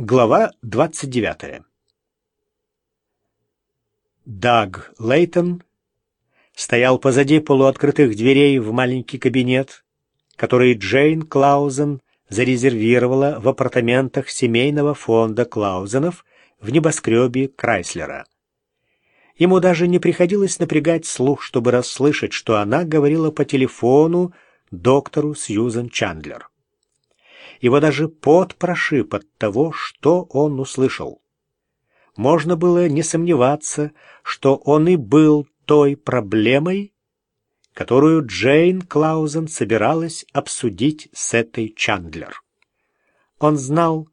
Глава 29. Даг Лейтон стоял позади полуоткрытых дверей в маленький кабинет, который Джейн Клаузен зарезервировала в апартаментах семейного фонда Клаузенов в небоскребе Крайслера. Ему даже не приходилось напрягать слух, чтобы расслышать, что она говорила по телефону доктору Сьюзен Чандлер. Его даже пот прошиб от того, что он услышал. Можно было не сомневаться, что он и был той проблемой, которую Джейн Клаузен собиралась обсудить с этой Чандлер. Он знал,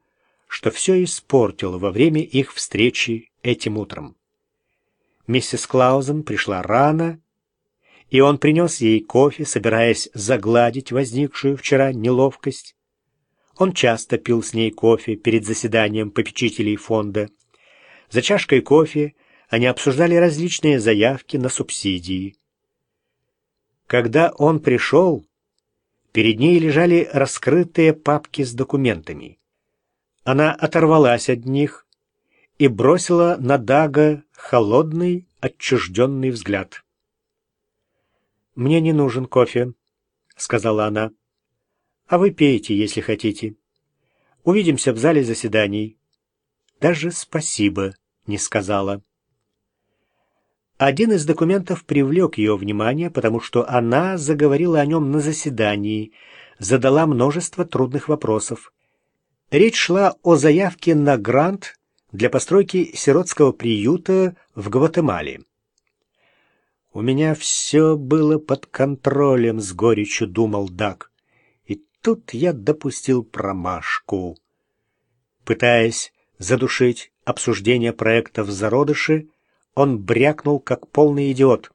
что все испортил во время их встречи этим утром. Миссис Клаузен пришла рано, и он принес ей кофе, собираясь загладить возникшую вчера неловкость. Он часто пил с ней кофе перед заседанием попечителей фонда. За чашкой кофе они обсуждали различные заявки на субсидии. Когда он пришел, перед ней лежали раскрытые папки с документами. Она оторвалась от них и бросила на Дага холодный, отчужденный взгляд. «Мне не нужен кофе», — сказала она. А вы пейте, если хотите. Увидимся в зале заседаний. Даже спасибо не сказала. Один из документов привлек ее внимание, потому что она заговорила о нем на заседании, задала множество трудных вопросов. Речь шла о заявке на грант для постройки сиротского приюта в Гватемале. «У меня все было под контролем», — с горечью думал Дак тут я допустил промашку. Пытаясь задушить обсуждение проекта в зародыше, он брякнул, как полный идиот.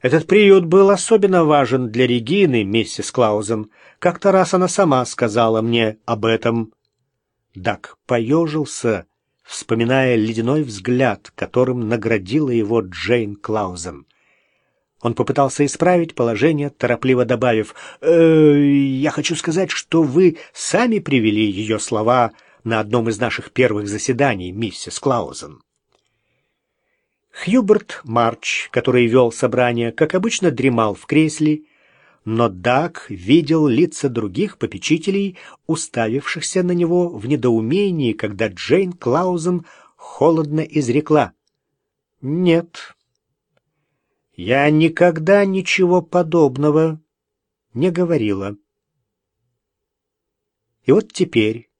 Этот приют был особенно важен для Регины, миссис Клаузен. Как-то раз она сама сказала мне об этом. Дак поежился, вспоминая ледяной взгляд, которым наградила его Джейн Клаузен. Он попытался исправить положение, торопливо добавив, «Э, «Я хочу сказать, что вы сами привели ее слова на одном из наших первых заседаний, миссис Клаузен». Хьюберт Марч, который вел собрание, как обычно дремал в кресле, но Даг видел лица других попечителей, уставившихся на него в недоумении, когда Джейн Клаузен холодно изрекла. «Нет, я никогда ничего подобного не говорила. И вот теперь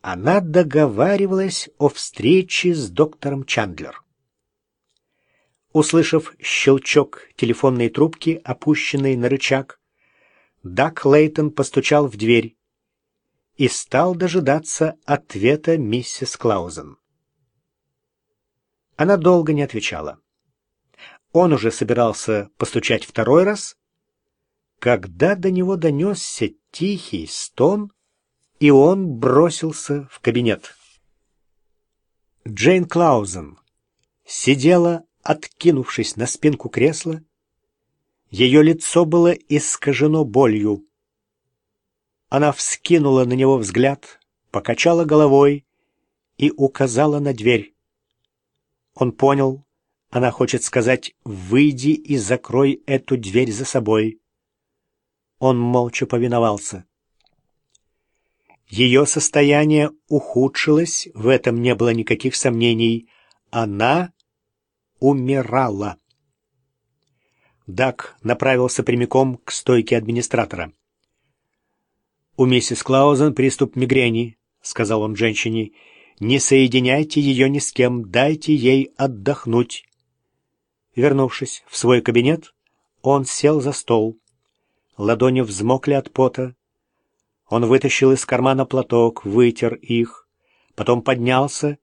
она договаривалась о встрече с доктором Чандлер. Услышав щелчок телефонной трубки, опущенной на рычаг, Дак Лейтон постучал в дверь и стал дожидаться ответа миссис Клаузен. Она долго не отвечала. Он уже собирался постучать второй раз, когда до него донесся тихий стон, и он бросился в кабинет. Джейн Клаузен сидела, откинувшись на спинку кресла. Ее лицо было искажено болью. Она вскинула на него взгляд, покачала головой и указала на дверь. Он понял, она хочет сказать «выйди и закрой эту дверь за собой». Он молча повиновался. Ее состояние ухудшилось, в этом не было никаких сомнений. Она умирала. Дак направился прямиком к стойке администратора. «У миссис Клаузен приступ мигрени», — сказал он женщине. «Не соединяйте ее ни с кем, дайте ей отдохнуть». Вернувшись в свой кабинет, он сел за стол. Ладони взмокли от пота. Он вытащил из кармана платок, вытер их, потом поднялся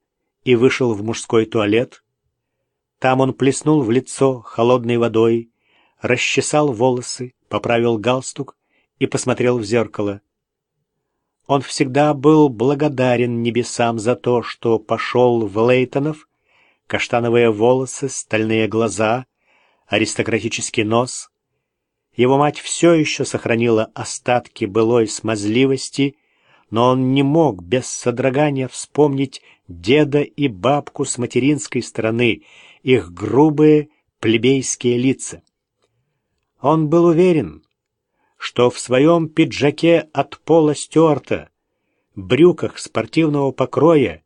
и вышел в мужской туалет. Там он плеснул в лицо холодной водой, расчесал волосы, поправил галстук и посмотрел в зеркало. Он всегда был благодарен небесам за то, что пошел в Лейтонов каштановые волосы, стальные глаза, аристократический нос. Его мать все еще сохранила остатки былой смазливости, но он не мог без содрогания вспомнить деда и бабку с материнской стороны, их грубые плебейские лица. Он был уверен, что в своем пиджаке от пола Стюарта, брюках спортивного покроя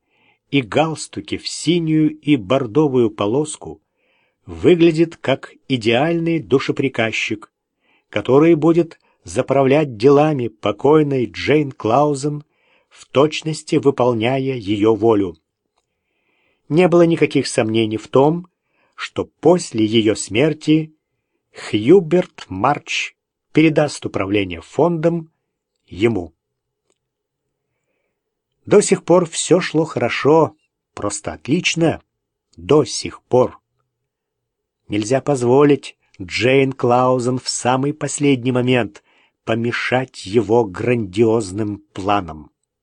и галстуке в синюю и бордовую полоску выглядит как идеальный душеприказчик, который будет заправлять делами покойной Джейн Клаузен, в точности выполняя ее волю. Не было никаких сомнений в том, что после ее смерти Хьюберт Марч передаст управление фондом ему. До сих пор все шло хорошо, просто отлично, до сих пор. Нельзя позволить Джейн Клаузен в самый последний момент помешать его грандиозным планам.